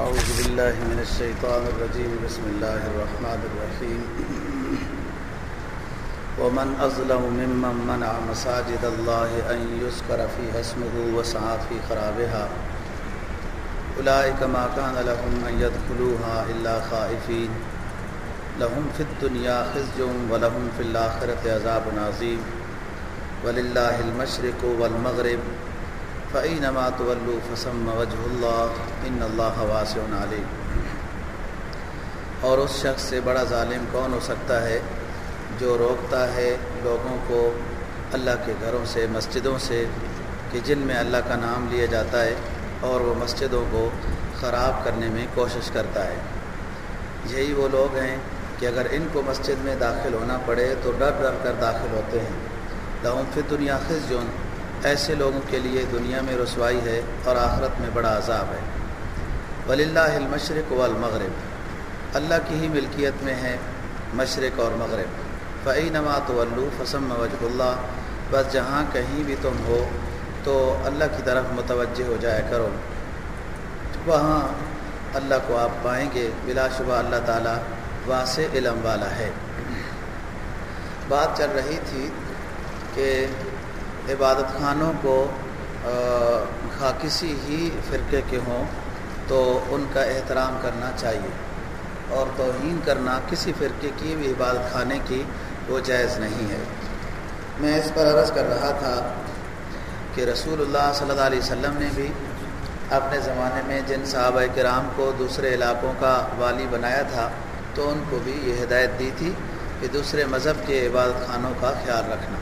أعوذ بالله من الشيطان الرجيم. بسم الله الرحمن الرحيم. ومن أظلم ممن منع مساجد الله أن يذكر فيها اسمه وسعى في خرابها. أولئك ما كان لهم أن يدخلوها إلا خائفين. لهم في الدنيا خزي ولهم في الآخرة عذاب عظيم. ولله المشرق والمغرب. فعینما طلو فسم وجہ اللہ ان اللہ واسع علیم اور اس شخص سے بڑا ظالم کون ہو سکتا ہے جو روکتا ہے لوگوں کو اللہ کے گھروں سے، مسجدوں سے، کہ جن میں اللہ کا نام لیا جاتا ہے اور وہ مسجدوں کو خراب کرنے میں کوشش کرتا ہے۔ یہی وہ لوگ ہیں کہ اگر ان کو مسجد میں داخل ہونا پڑے تو ڈر ڈر کر داخل ہوتے ہیں۔ لہم فی دنیا خزون ایسے لوگوں کے لیے دنیا میں رسوائی ہے اور آخرت میں بڑا عذاب ہے۔ ولی اللہ المشرق والمغرب۔ اللہ کی ہی ملکیت میں ہے مشرق اور مغرب۔ فعی نمات ولو فسم وجہ اللہ بس جہاں کہیں بھی تم ہو تو اللہ کی طرف متوجہ ہو جایا کرو۔ وہاں اللہ کو آپ پائیں گے۔ بلا شبہ اللہ تعالیٰ واسع علم والا ہے۔ بات چل رہی تھی کہ عبادت خانوں کو کسی ہی فرقے کے ہوں تو ان کا احترام کرنا چاہیے۔ اور توہین کرنا کسی فرقے کی بھی عبادت خانے کی وہ جائز نہیں ہے۔ میں اس پر عرض کر رہا تھا کہ رسول اللہ صلی اللہ علیہ وسلم نے بھی اپنے زمانے میں جن صحابہ کرام کو دوسرے علاقوں کا والی بنایا تھا، تو ان کو بھی یہ ہدایت دی تھی کہ دوسرے مذہب کے عبادت خانوں کا خیال رکھنا۔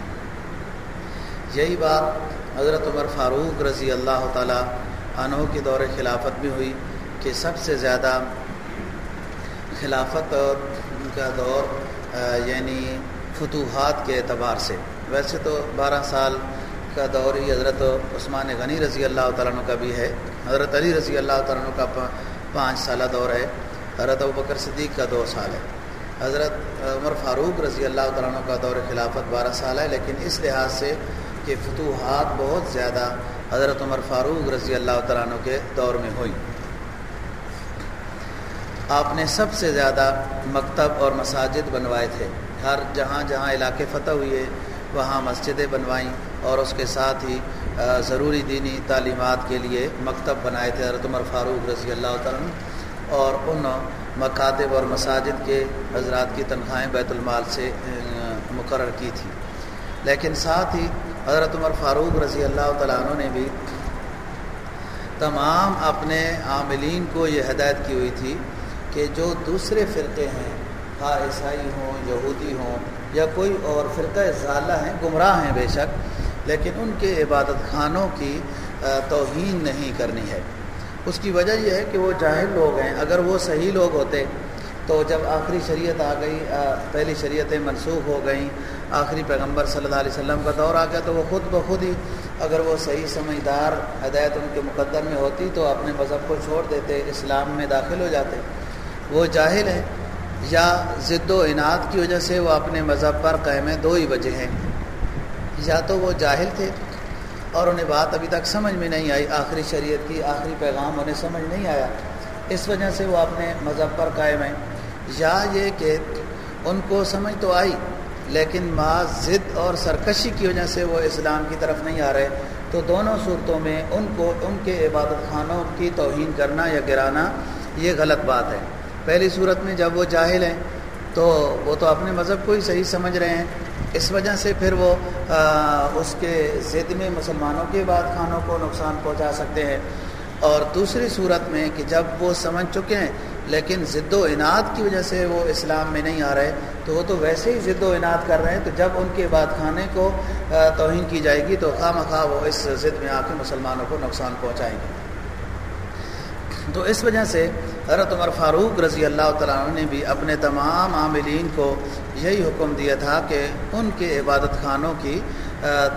یہی بات حضرت عمر فاروق رضی اللہ تعالیٰ عنہ کے دور خلافت بھی ہوئی کہ سب سے زیادہ خلافت کا دور یعنی فتوحات کے اعتبار سے۔ ویسے تو بارہ سال کا دور ہی حضرت عثمان غنی رضی اللہ تعالیٰ عنہ کا بھی ہے۔ حضرت علی رضی اللہ تعالیٰ عنہ کا پانچ سالہ دور ہے۔ حضرت بکر صدیق کا دو سال ہے۔ حضرت عمر فاروق رضی اللہ تعالیٰ عنہ کا دور خلافت بارہ سال ہے، لیکن اس لحاظ سے کہ فتوحات بہت زیادہ حضرت عمر فاروق رضی اللہ تعالیٰ عنہ کے دور میں ہوئی آپ نے سب سے زیادہ مکتب اور مساجد بنوائے تھے۔ ہر جہاں جہاں علاقے فتح ہوئے، وہاں مسجدیں بنوائیں اور اس کے ساتھ ہی ضروری دینی تعلیمات کے لیے مکتب بنائے تھے حضرت عمر فاروق رضی اللہ تعالیٰ عنہ۔ اور ان مکاتب اور مساجد کے حضرات کی تنخواہیں بیت المال سے مقرر کی تھی لیکن ساتھ ہی حضرت عمر فاروق رضی اللہ تعالیٰ عنہ نے بھی تمام اپنے عاملین کو یہ ہدایت کی ہوئی تھی کہ جو دوسرے فرقے ہیں خواہ عیسائی ہوں، یہودی ہوں، یا کوئی اور فرقہ ضالہ ہیں، گمراہ ہیں بے شک، لیکن ان کے عبادت خانوں کی توہین نہیں کرنی ہے۔ اس کی وجہ یہ ہے کہ وہ جاہل لوگ ہیں۔ اگر وہ صحیح لوگ ہوتے تو جب آخری شریعت آ گئی پہلی شریعتیں منسوخ ہو گئیں، آخری پیغمبر صلی اللہ علیہ وسلم کا دور آ گیا، تو وہ خود بخود ہی اگر وہ صحیح سمجھدار ہدایت ان کے مقدر میں ہوتی تو اپنے مذہب کو چھوڑ دیتے، اسلام میں داخل ہو جاتے۔ وہ جاہل ہیں یا ضد و انعد کی وجہ سے وہ اپنے مذہب پر قائم دو ہی وجہ ہیں۔ یا تو وہ جاہل تھے اور انہیں بات ابھی تک سمجھ میں نہیں آئی، آخری شریعت کی آخری پیغام انہیں سمجھ نہیں آیا۔ اس وجہ سے وہ اپنے مذہب پر قائم ہیں۔ یا یہ کہ ان کو سمجھ تو آئی، لیکن ماں ضد اور سرکشی کی وجہ سے وہ اسلام کی طرف نہیں آ رہے۔ تو دونوں صورتوں میں ان کو ان کے عبادت خانوں کی توہین کرنا یا گرانا یہ غلط بات ہے۔ پہلی صورت میں جب وہ جاہل ہیں، تو وہ تو اپنے مذہب کو ہی صحیح سمجھ رہے ہیں۔ اس وجہ سے پھر وہ اس کے ضد میں مسلمانوں کے عبادت خانوں کو نقصان پہنچا سکتے ہیں۔ اور دوسری صورت میں کہ جب وہ سمجھ چکے ہیں لیکن ضد و انعد کی وجہ سے وہ اسلام میں نہیں آ رہے، تو وہ تو ویسے ہی ضد و انعد کر رہے ہیں، تو جب ان کے بعد خانے کو توہین کی جائے گی تو خواہ مخواہ وہ اس ضد میں آ کے مسلمانوں کو نقصان پہنچائیں گے۔ تو اس وجہ سے حضرت عمر فاروق رضی اللہ تعالیٰ عنہ نے بھی اپنے تمام عاملین کو یہی حکم دیا تھا کہ ان کے عبادت خانوں کی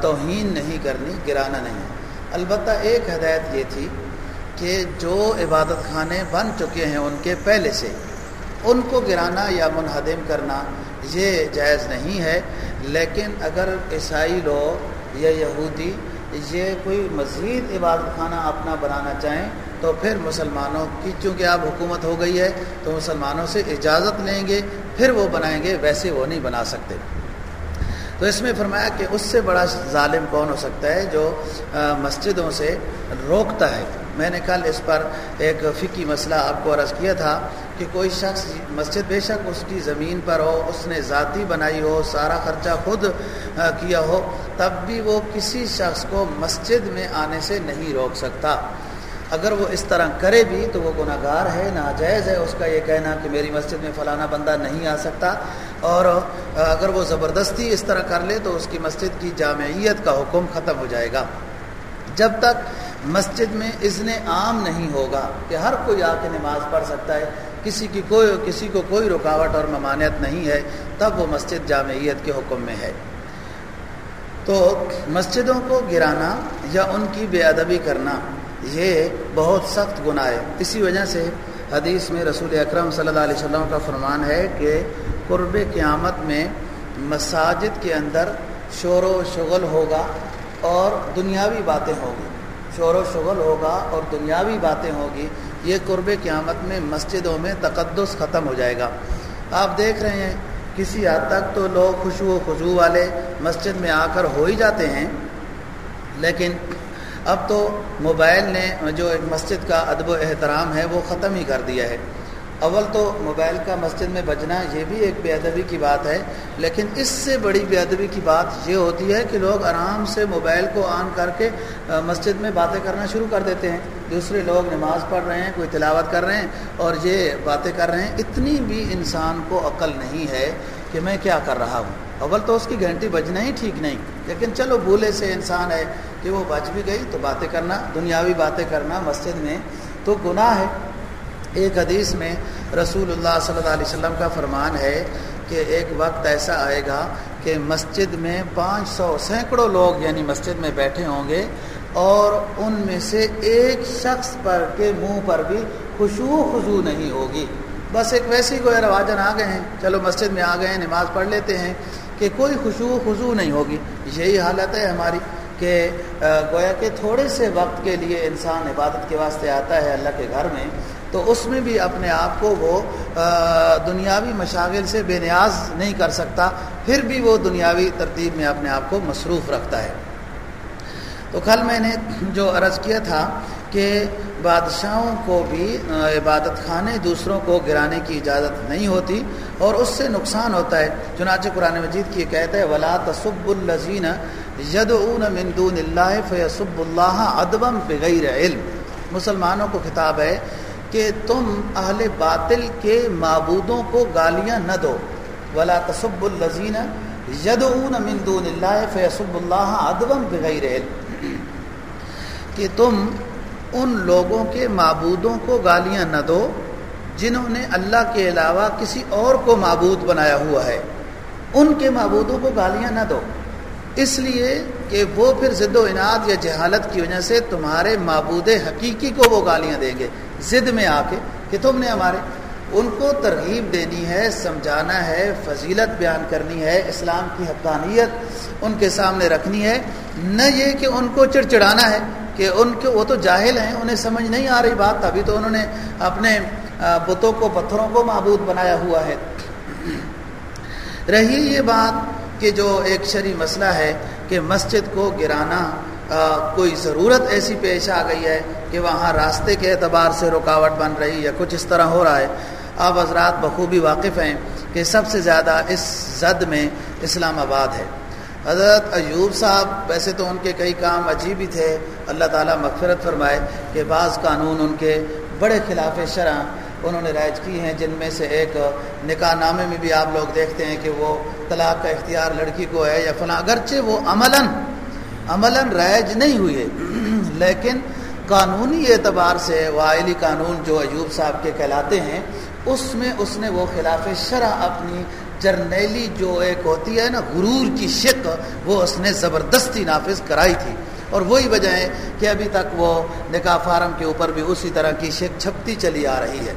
توہین نہیں کرنی، گرانا نہیں۔ البتہ ایک ہدایت یہ تھی کہ جو عبادت خانے بن چکے ہیں ان کے پہلے سے، ان کو گرانا یا منہدم کرنا یہ جائز نہیں ہے۔ لیکن اگر عیسائی لوگ یا یہودی یہ کوئی مزید عبادت خانہ اپنا بنانا چاہیں، تو پھر مسلمانوں کی چونکہ اب حکومت ہو گئی ہے، تو مسلمانوں سے اجازت لیں گے، پھر وہ بنائیں گے، ویسے وہ نہیں بنا سکتے۔ تو اس میں فرمایا کہ اس سے بڑا ظالم کون ہو سکتا ہے جو مسجدوں سے روکتا ہے؟ میں نے کل اس پر ایک فقی مسئلہ آپ کو عرض کیا تھا کہ کوئی شخص مسجد بے شک اس کی زمین پر ہو، اس نے ذاتی بنائی ہو، سارا خرچہ خود کیا ہو، تب بھی وہ کسی شخص کو مسجد میں آنے سے نہیں روک سکتا۔ اگر وہ اس طرح کرے بھی تو وہ گناہ گار ہے، ناجائز ہے۔ اس کا یہ کہنا کہ میری مسجد میں فلانا بندہ نہیں آ سکتا۔ اور اگر وہ زبردستی اس طرح کر لے تو اس کی مسجد کی جامعیت کا حکم ختم ہو جائے گا۔ جب تک مسجد میں اذن عام نہیں ہوگا کہ ہر کوئی آ کے نماز پڑھ سکتا ہے، کسی کی کوئی، کسی کو کوئی رکاوٹ اور ممانعت نہیں ہے، تب وہ مسجد جامعیت کے حکم میں ہے۔ تو مسجدوں کو گرانا یا ان کی بے ادبی کرنا، یہ بہت سخت گناہ ہے۔ اسی وجہ سے حدیث میں رسول اکرم صلی اللہ علیہ وسلم کا فرمان ہے کہ قرب قیامت میں مساجد کے اندر شور و شغل ہوگا اور دنیاوی باتیں ہوگی شور و شغل ہوگا اور دنیاوی باتیں ہوگی، یہ قرب قیامت میں مسجدوں میں تقدس ختم ہو جائے گا۔ آپ دیکھ رہے ہیں، کسی حد تک تو لوگ خوشو و خشو والے مسجد میں آ کر ہو ہی جاتے ہیں۔ لیکن اب تو موبائل نے جو ایک مسجد کا ادب و احترام ہے، وہ ختم ہی کر دیا ہے۔ اول تو موبائل کا مسجد میں بجنا یہ بھی ایک بے ادبی کی بات ہے، لیکن اس سے بڑی بے ادبی کی بات یہ ہوتی ہے کہ لوگ آرام سے موبائل کو آن کر کے مسجد میں باتیں کرنا شروع کر دیتے ہیں۔ دوسرے لوگ نماز پڑھ رہے ہیں، کوئی تلاوت کر رہے ہیں اور یہ باتیں کر رہے ہیں۔ اتنی بھی انسان کو عقل نہیں ہے کہ میں کیا کر رہا ہوں۔ اول تو اس کی گھنٹی بجنا ہی ٹھیک نہیں، لیکن چلو بھولے سے انسان ہے کہ وہ بچ بھی گئی تو باتیں کرنا، دنیاوی باتیں کرنا مسجد میں تو گناہ ہے۔ ایک حدیث میں رسول اللہ صلی اللہ علیہ وسلم کا فرمان ہے کہ ایک وقت ایسا آئے گا کہ مسجد میں پانچ سو سینکڑوں لوگ یعنی مسجد میں بیٹھے ہوں گے اور ان میں سے ایک شخص پر کے منہ پر بھی خوشو خضو نہیں ہوگی۔ بس ایک ویسی کوئی رواجن آ گئے ہیں۔ چلو مسجد میں آ گئے ہیں، نماز پڑھ لیتے ہیں کہ کوئی خوشو خضو نہیں ہوگی۔ یہی حالت ہے ہماری کہ گویا کہ تھوڑے سے وقت کے لیے انسان عبادت کے واسطے آتا ہے اللہ کے گھر میں۔ تو اس میں بھی اپنے آپ کو وہ دنیاوی مشاغل سے بے نیاز نہیں کر سکتا، پھر بھی وہ دنیاوی ترتیب میں اپنے آپ کو مصروف رکھتا ہے۔ تو کل میں نے جو عرض کیا تھا کہ بادشاہوں کو بھی عبادت خانے دوسروں کو گرانے کی اجازت نہیں ہوتی اور اس سے نقصان ہوتا ہے۔ چنانچہ قرآن مجید کی کہتا ہے، ولا تصب الزین ید مندون اللہ فیصب اللہ ادبم بغیر علم۔ مسلمانوں کو خطاب ہے کہ تم اہل باطل کے معبودوں کو گالیاں نہ دو۔ ولا تصب الزین یدعون من دون اللہ فیصب اللہ ادبم بغیر کہ تم ان لوگوں کے معبودوں کو گالیاں نہ دو جنہوں نے اللہ کے علاوہ کسی اور کو معبود بنایا ہوا ہے۔ ان کے معبودوں کو گالیاں نہ دو۔ اس لیے کہ وہ پھر ضد و انعد یا جہالت کی وجہ سے تمہارے معبود حقیقی کو وہ گالیاں دیں گے۔ ضد میں آ کے کہ تم نے ہمارے ان کو ترغیب دینی ہے، سمجھانا ہے، فضیلت بیان کرنی ہے، اسلام کی حقانیت ان کے سامنے رکھنی ہے۔ نہ یہ کہ ان کو چڑچڑانا ہے کہ ان کے وہ تو جاہل ہیں، انہیں سمجھ نہیں آ رہی بات۔ ابھی تو انہوں نے اپنے بتوں کو، پتھروں کو معبود بنایا ہوا ہے۔ رہی یہ بات کہ جو ایک شرعی مسئلہ ہے کہ مسجد کو گرانا کوئی ضرورت ایسی پیش آ گئی ہے کہ وہاں راستے کے اعتبار سے رکاوٹ بن رہی یا کچھ اس طرح ہو رہا ہے۔ آپ حضرات بخوبی واقف ہیں کہ سب سے زیادہ اس زد میں اسلام آباد ہے۔ حضرت ایوب صاحب ویسے تو ان کے کئی کام عجیب ہی تھے۔ اللہ تعالیٰ مغفرت فرمائے کہ بعض قانون ان کے بڑے خلاف شرح انہوں نے رائج کی ہیں، جن میں سے ایک نکاح نامے میں بھی آپ لوگ دیکھتے ہیں کہ وہ طلاق کا اختیار لڑکی کو ہے یا فلاں، اگرچہ وہ عملاً عملاً رائج نہیں ہوئی ہے لیکن قانونی اعتبار سے وائلی قانون جو ایوب صاحب کے کہلاتے ہیں، اس میں اس نے وہ خلاف شرح اپنی جرنیلی جو ایک ہوتی ہے نا، غرور کی شک وہ اس نے زبردستی نافذ کرائی تھی۔ اور وہی وجہ ہے کہ ابھی تک وہ نکاح فارم کے اوپر بھی اسی طرح کی شک چھپتی چلی آ رہی ہے۔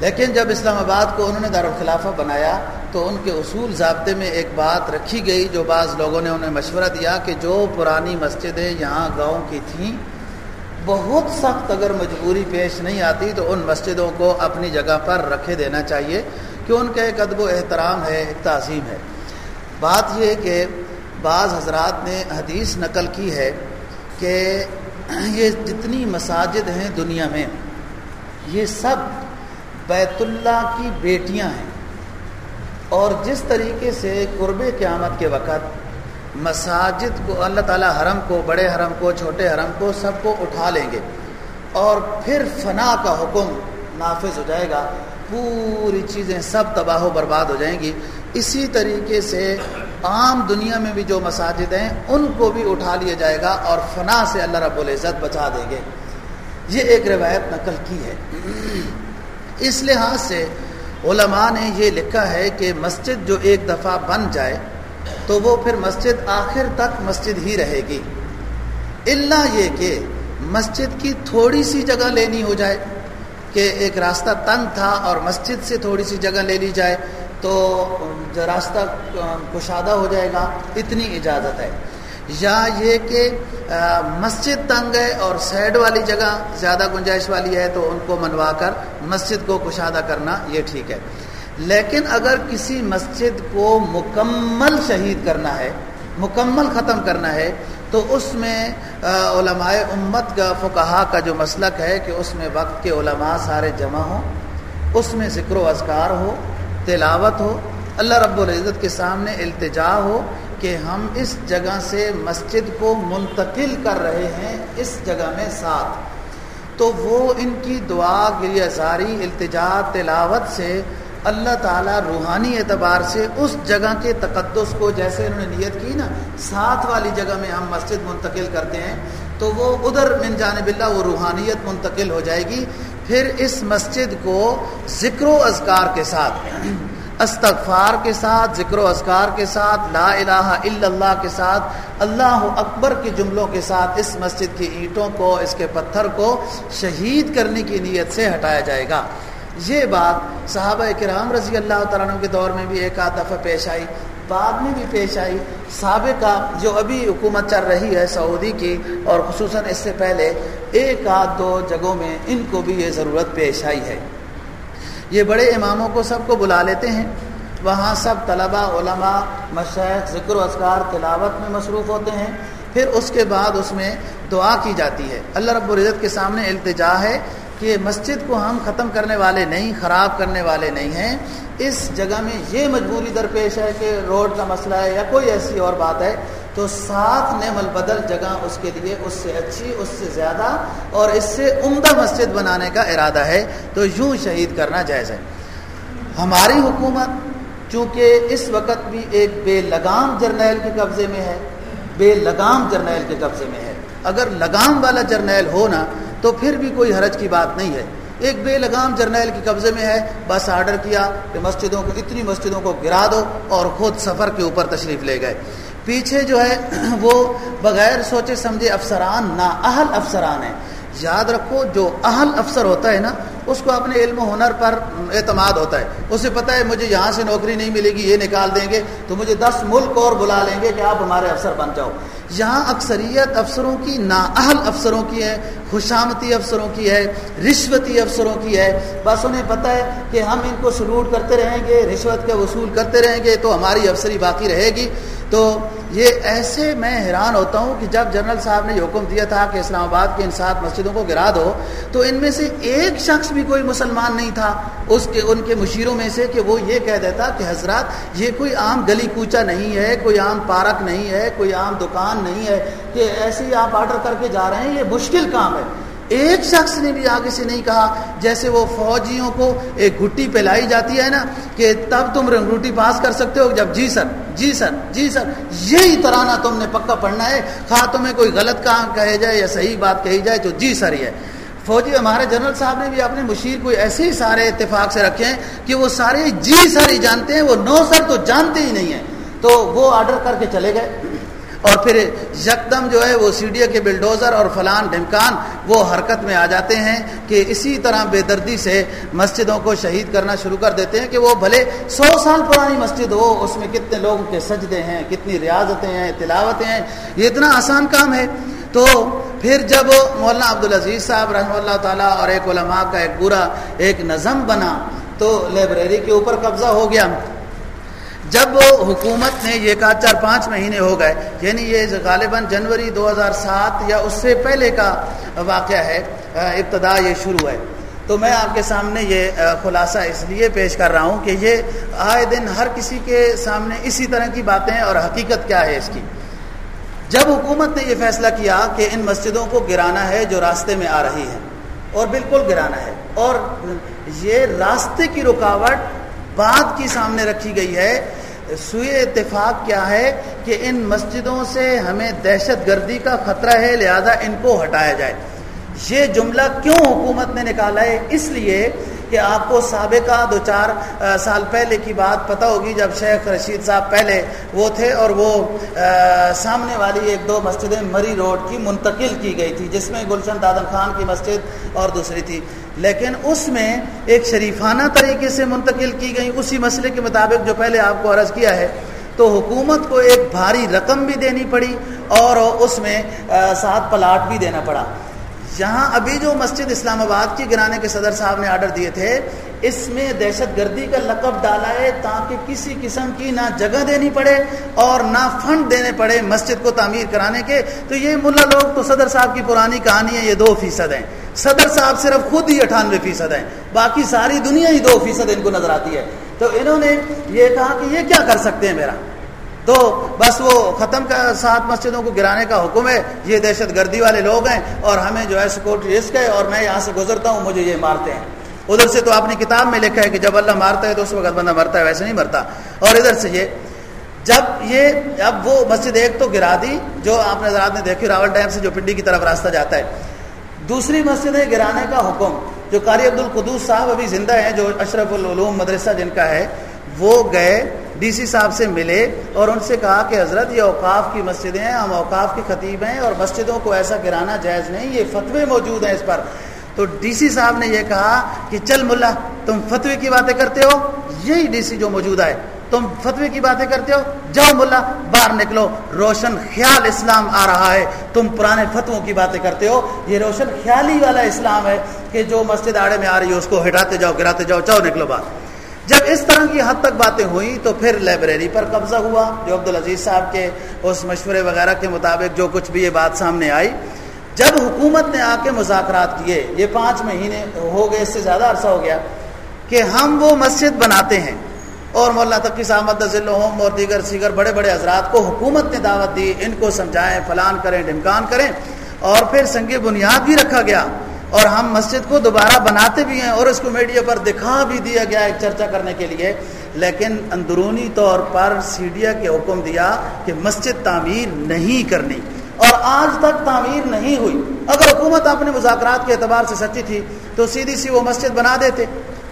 لیکن جب اسلام آباد کو انہوں نے دارالخلافہ بنایا تو ان کے اصول ضابطے میں ایک بات رکھی گئی جو بعض لوگوں نے انہیں مشورہ دیا کہ جو پرانی مسجدیں یہاں گاؤں کی تھیں، بہت سخت اگر مجبوری پیش نہیں آتی تو ان مسجدوں کو اپنی جگہ پر رکھے دینا چاہیے کہ ان کا ایک ادب و احترام ہے، ایک تعظیم ہے۔ بات یہ کہ بعض حضرات نے حدیث نقل کی ہے کہ یہ جتنی مساجد ہیں دنیا میں، یہ سب بیت اللہ کی بیٹیاں ہیں۔ اور جس طریقے سے قرب قیامت کے وقت مساجد کو اللہ تعالیٰ حرم کو، بڑے حرم کو، چھوٹے حرم کو سب کو اٹھا لیں گے۔ اور پھر فنا کا حکم نافذ ہو جائے گا۔ پوری چیزیں سب تباہ و برباد ہو جائیں گی۔ اسی طریقے سے عام دنیا میں بھی جو مساجد ہیں، ان کو بھی اٹھا لیا جائے گا اور فنا سے اللہ رب العزت بچا دیں گے۔ یہ ایک روایت نقل کی ہے۔ اس لحاظ سے علماء نے یہ لکھا ہے کہ مسجد جو ایک دفعہ بن جائے تو وہ پھر مسجد آخر تک مسجد ہی رہے گی۔ اللہ یہ کہ مسجد کی تھوڑی سی جگہ لینی ہو جائے کہ ایک راستہ تنگ تھا اور مسجد سے تھوڑی سی جگہ لے لی جائے تو راستہ کشادہ ہو جائے گا، اتنی اجازت ہے۔ یا یہ کہ مسجد تنگ ہے اور سیڈ والی جگہ، زیادہ گنجائش والی ہے تو ان کو منوا کر مسجد کو کشادہ کرنا یہ ٹھیک ہے۔ لیکن اگر کسی مسجد کو مکمل شہید کرنا ہے، مکمل ختم کرنا ہے، تو اس میں علماء امت کا، فقہا کا جو مسلک ہے کہ اس میں وقت کے علماء سارے جمع ہوں، اس میں ذکر و اذکار ہو، تلاوت ہو، اللہ رب العزت کے سامنے التجا ہو کہ ہم اس جگہ سے مسجد کو منتقل کر رہے ہیں، اس جگہ میں ساتھ۔ تو وہ ان کی دعا گریہ زاری التجا، تلاوت سے اللہ تعالیٰ روحانی اعتبار سے اس جگہ کے تقدس کو جیسے انہوں نے نیت کی نا، ساتھ والی جگہ میں ہم مسجد منتقل کرتے ہیں، تو وہ ادھر من جانب اللہ وہ روحانیت منتقل ہو جائے گی۔ پھر اس مسجد کو ذکر و اذکار کے ساتھ استغفار کے ساتھ، ذکر و اذکار کے ساتھ، لا الہ الا اللہ کے ساتھ، اللہ اکبر کے جملوں کے ساتھ اس مسجد کی اینٹوں کو، اس کے پتھر کو شہید کرنے کی نیت سے ہٹایا جائے گا۔ یہ بات صحابہ کرام رضی اللہ تعالیٰ عنہ کے دور میں بھی ایک آدھ دفعہ پیش آئی، بعد میں بھی پیش آئی۔ سابقہ جو ابھی حکومت چل رہی ہے سعودی کی، اور خصوصاً اس سے پہلے ایک آدھ دو جگہوں میں ان کو بھی یہ ضرورت پیش آئی ہے۔ یہ بڑے اماموں کو سب کو بلا لیتے ہیں۔ وہاں سب طلباء، علماء مشیخ ذکر و اذکار، تلاوت میں مصروف ہوتے ہیں۔ پھر اس کے بعد اس میں دعا کی جاتی ہے۔ اللہ رب العزت کے سامنے التجا ہے کہ مسجد کو ہم ختم کرنے والے نہیں، خراب کرنے والے نہیں ہیں۔ اس جگہ میں یہ مجبوری درپیش ہے کہ روڈ کا مسئلہ ہے یا کوئی ایسی اور بات ہے تو سات نعم البدل جگہ اس کے لیے اس سے اچھی، اس سے زیادہ، اور اس سے عمدہ مسجد بنانے کا ارادہ ہے۔ تو یوں شہید کرنا جائز ہے۔ ہماری حکومت چونکہ اس وقت بھی ایک بے لگام جرنیل کے قبضے میں ہے، بے لگام جرنیل کے قبضے میں ہے۔ اگر لگام والا جرنیل ہو نا، تو پھر بھی کوئی حرج کی بات نہیں ہے۔ ایک بے لگام جرنیل کے قبضے میں ہے، بس آرڈر کیا کہ مسجدوں کو، اتنی مسجدوں کو گرا دو اور خود سفر کے اوپر تشریف لے گئے۔ پیچھے جو ہے وہ بغیر سوچے سمجھے افسران، نا اہل افسران ہیں۔ یاد رکھو، جو اہل افسر ہوتا ہے نا، اس کو اپنے علم و ہنر پر اعتماد ہوتا ہے۔ اسے پتہ ہے، مجھے یہاں سے نوکری نہیں ملے گی، یہ نکال دیں گے، تو مجھے دس ملک اور بلا لیں گے کہ آپ ہمارے افسر بن جاؤ۔ یہاں اکثریت افسروں کی نااہل افسروں کی ہے، خوشامتی افسروں کی ہے، رشوتی افسروں کی ہے۔ بس انہیں پتہ ہے کہ ہم ان کو سلوٹ کرتے رہیں گے، رشوت کے وصول کرتے رہیں گے، تو ہماری افسری باقی رہے گی۔ تو یہ ایسے میں حیران ہوتا ہوں کہ جب جنرل صاحب نے یہ حکم دیا تھا کہ اسلام آباد کے ان سات مسجدوں کو گرا دو، تو ان میں سے ایک شخص بھی کوئی مسلمان نہیں تھا۔ اس کے، ان کے مشیروں میں سے کہ وہ یہ کہہ دیتا کہ حضرات، یہ کوئی عام گلی کوچا نہیں ہے، کوئی عام پارک نہیں ہے، کوئی عام دکان نہیں ہے کہ ایسے ہی آپ آرڈر کر کے جا رہے ہیں، یہ مشکل کام ہے۔ ایک شخص نے بھی آگے سے نہیں کہا، جیسے وہ فوجیوں کو ایک گھٹی پہلائی جاتی ہے نا، کہ تب تم رنگوٹی پاس کر سکتے ہو۔ جب جی سر جی سر جی سر، یہی ترانہ تم نے پکا پڑھنا ہے۔ خواہ تمہیں کوئی غلط کام کہے جائے یا صحیح بات کہی جائے تو جی سر ہی ہے۔ فوجی ہمارے جنرل صاحب نے بھی اپنے مشیر کو ایسے ہی سارے اتفاق سے رکھے ہیں کہ وہ سارے جی سر ہی جانتے ہیں، وہ نو سر تو جانتے ہی نہیں ہیں۔ تو وہ آرڈر کر کے چلے گئے۔ اور پھر یکدم جو ہے وہ سی ڈی اے کے بلڈوزر اور فلان ڈھمکان وہ حرکت میں آ جاتے ہیں کہ اسی طرح بے دردی سے مسجدوں کو شہید کرنا شروع کر دیتے ہیں کہ وہ بھلے سو سال پرانی مسجد ہو، اس میں کتنے لوگوں کے سجدے ہیں، کتنی ریاضتیں ہیں، تلاوتیں ہیں، یہ اتنا آسان کام ہے۔ تو پھر جب مولانا عبدالعزیز صاحب رحمۃ اللہ تعالیٰ اور ایک علماء کا ایک برا ایک نظم بنا تو لائبریری کے اوپر قبضہ ہو گیا۔ جب حکومت نے یہ کہا چار پانچ مہینے ہو گئے یعنی یہ غالباً جنوری دو ہزار سات یا اس سے پہلے کا واقعہ ہے ابتدا یہ شروع ہے۔ تو میں آپ کے سامنے یہ خلاصہ اس لیے پیش کر رہا ہوں کہ یہ آئے دن ہر کسی کے سامنے اسی طرح کی باتیں اور حقیقت کیا ہے اس کی۔ جب حکومت نے یہ فیصلہ کیا کہ ان مسجدوں کو گرانا ہے جو راستے میں آ رہی ہے اور بالکل گرانا ہے، اور یہ راستے کی رکاوٹ بات کی سامنے رکھی گئی ہے سوئے اتفاق کیا ہے کہ ان مسجدوں سے ہمیں دہشت گردی کا خطرہ ہے، لہذا ان کو ہٹایا جائے۔ یہ جملہ کیوں حکومت نے نکالا ہے؟ اس لیے کہ آپ کو سابقہ دو چار سال پہلے کی بات پتہ ہوگی جب شیخ رشید صاحب پہلے وہ تھے اور وہ سامنے والی ایک دو مسجدیں مری روڈ کی منتقل کی گئی تھی جس میں گلشن دادن خان کی مسجد اور دوسری تھی لیکن اس میں ایک شریفانہ طریقے سے منتقل کی گئی اسی مسئلے کے مطابق جو پہلے آپ کو عرض کیا ہے تو حکومت کو ایک بھاری رقم بھی دینی پڑی اور اس میں سات پلاٹ بھی دینا پڑا جہاں ابھی جو مسجد اسلام آباد کی گرانے کے صدر صاحب نے آرڈر دیے تھے، اس میں دہشت گردی کا لقب ڈالا ہے تاکہ کسی قسم کی نہ جگہ دینی پڑے اور نہ فنڈ دینے پڑے مسجد کو تعمیر کرانے کے۔ تو یہ ملا لوگ تو صدر صاحب کی پرانی کہانی ہے، یہ دو فیصد ہیں۔ صدر صاحب صرف خود ہی اٹھانوے فیصد ہیں، باقی ساری دنیا ہی دو فیصد ان کو نظر آتی ہے۔ تو انہوں نے یہ کہا کہ یہ کیا کر سکتے ہیں میرا؟ تو بس وہ ختم کا سات مسجدوں کو گرانے کا حکم ہے، یہ دہشت گردی والے لوگ ہیں اور ہمیں جو ہے سیکورٹی رسک ہے اور میں یہاں سے گزرتا ہوں، مجھے یہ مارتے ہیں۔ ادھر سے تو آپ نے کتاب میں لکھا ہے کہ جب اللہ مارتا ہے تو اس وقت بندہ مرتا ہے، ویسے نہیں مرتا۔ اور ادھر سے یہ، جب یہ، اب وہ مسجد ایک تو گرا دی، جو آپ نظرات نے دیکھی، راول ڈیم سے جو پنڈی کی طرف راستہ جاتا ہے۔ دوسری مسجدیں گرانے کا حکم، جو قاری عبد القدوس صاحب ابھی زندہ ہیں، جو اشرف العلوم مدرسہ جن کا ہے، وہ گئے ڈی سی صاحب سے ملے اور ان سے کہا کہ حضرت یہ اوقاف کی مسجدیں ہیں، ہم اوقاف کی خطیب ہیں اور مسجدوں کو ایسا گرانا جائز نہیں، یہ فتوے موجود ہیں اس پر۔ تو ڈی سی صاحب نے یہ کہا کہ چل ملا، تم فتوے کی باتیں کرتے ہو، یہی ڈی سی جو موجود ہے تم فتوے کی باتیں کرتے ہو، جاؤ ملا، باہر نکلو، روشن خیال اسلام آ رہا ہے۔ تم پرانے فتووں کی باتیں کرتے ہو، یہ روشن خیالی والا اسلام ہے کہ جو مسجد آڑے میں آ رہی ہے، اس کو ہٹاتے جاؤ، گراتے جاؤ جاؤ نکلو باہر۔ جب اس طرح کی حد تک باتیں ہوئیں تو پھر لائبریری پر قبضہ ہوا، جو عبدالعزیز صاحب کے اس مشورے وغیرہ کے مطابق جو کچھ بھی یہ بات سامنے آئی۔ جب حکومت نے آ کے مذاکرات کیے، یہ پانچ مہینے ہو گئے، اس سے زیادہ عرصہ ہو گیا کہ ہم وہ مسجد بناتے ہیں۔ اور مولانا تقی صاحب الحم اور دیگر سیگر بڑے بڑے حضرات کو حکومت نے دعوت دی، ان کو سمجھائیں، فلان کریں ڈمکان کریں۔ اور پھر سنگ بنیاد بھی رکھا گیا۔ اور ہم مسجد کو دوبارہ بناتے بھی ہیں اور اس کو میڈیا پر دکھا بھی دیا گیا ایک چرچا کرنے کے لیے۔ لیکن اندرونی طور پر سیڈیا کے حکم دیا کہ مسجد تعمیر نہیں کرنی۔ اور آج تک تعمیر نہیں ہوئی۔ اگر حکومت اپنے مذاکرات کے اعتبار سے سچی تھی تو سیدھی سی وہ مسجد بنا دیتے۔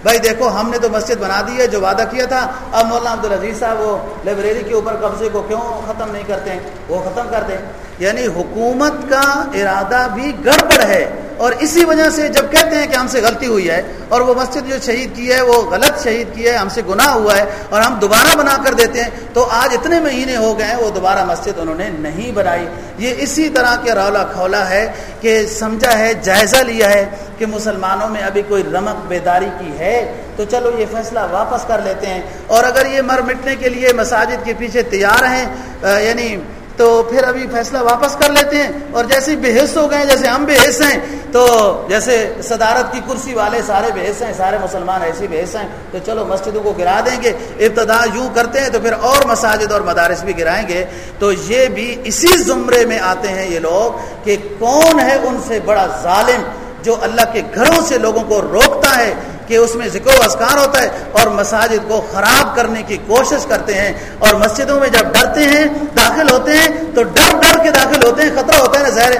بھائی دیکھو، ہم نے تو مسجد بنا دی ہے، جو وعدہ کیا تھا۔ اب مولانا عبدالعزیز صاحب وہ لائبریری کے اوپر قبضے کو کیوں ختم نہیں کرتے ہیں؟ وہ ختم کر دیں۔ یعنی حکومت کا ارادہ بھی گڑبڑ ہے۔ اور اسی وجہ سے جب کہتے ہیں کہ ہم سے غلطی ہوئی ہے اور وہ مسجد جو شہید کی ہے وہ غلط شہید کی ہے، ہم سے گناہ ہوا ہے اور ہم دوبارہ بنا کر دیتے ہیں، تو آج اتنے مہینے ہو گئے ہیں، وہ دوبارہ مسجد انہوں نے نہیں بنائی۔ یہ اسی طرح کے رولا کھولا ہے کہ سمجھا ہے، جائزہ لیا ہے کہ مسلمانوں میں ابھی کوئی رمق بیداری کی ہے۔ تو چلو یہ فیصلہ واپس کر لیتے ہیں۔ اور اگر یہ مر مٹنے کے لیے مساجد کے پیچھے تیار ہیں یعنی تو پھر ابھی فیصلہ واپس کر لیتے ہیں اور جیسے بے حص ہو گئے جیسے ہم بے حص ہیں، تو جیسے صدارت کی کرسی والے سارے بے حص ہیں، سارے مسلمان ایسے بے حص ہیں، تو چلو مسجدوں کو گرا دیں گے، ابتدا یوں کرتے ہیں تو پھر اور مساجد اور مدارس بھی گرائیں گے۔ تو یہ بھی اسی زمرے میں آتے ہیں یہ لوگ کہ کون ہے ان سے بڑا ظالم جو اللہ کے گھروں سے لوگوں کو روکتا ہے کہ اس میں ذکر و اذکار ہوتا ہے اور مساجد کو خراب کرنے کی کوشش کرتے ہیں اور مسجدوں میں جب ڈرتے ہیں، داخل ہوتے ہیں، تو ڈر ڈر کے داخل ہوتے ہیں، خطرہ ہوتا ہے نا ظاہر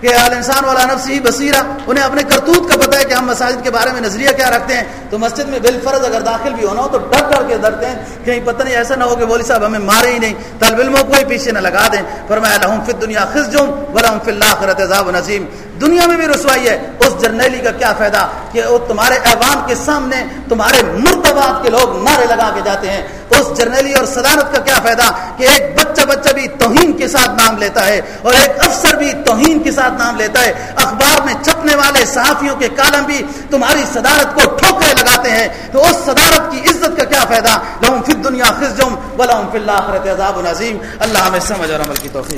کہ آل انسان والا نفس ہی بصیرہ، انہیں اپنے کرتوت کا پتہ ہے کہ ہم مساجد کے بارے میں نظریہ کیا رکھتے ہیں۔ تو مسجد میں بالفرض اگر داخل بھی ہونا ہو تو ڈر ڈر کے ڈرتے ہیں، کہیں پتہ نہیں ایسا نہ ہو کہ بولی صاحب ہمیں مارے ہی نہیں۔ طالب علموں کو ہی پیچھے نہ لگا دیں۔ فرمایا لہم فی دنیا خز جم ولہم فی اللہ عذاب نظیم۔ دنیا میں بھی رسوائی ہے، اس جرنیلی کا کیا فائدہ؟ کہ وہ تمہارے ایوان کے سامنے تمہارے مرتبات کے لوگ نعرے لگا کے جاتے ہیں۔ اس جرنیلی اور صدارت کا کیا فائدہ؟ کہ ایک بچہ بچہ بھی توہین کے ساتھ نام لیتا ہے اور ایک افسر بھی توہین کے ساتھ نام لیتا ہے۔ اخبار میں چھپنے والے صحافیوں کے کالم بھی تمہاری صدارت کو ٹھوکرے لگاتے ہیں۔ تو اس صدارت کی عزت کا کیا فائدہ؟ لہم فی الدنیا خزجم ولہم فی اللہ عذاب عظیم اللہ ہمیں سمجھ اور عمل کی توفیق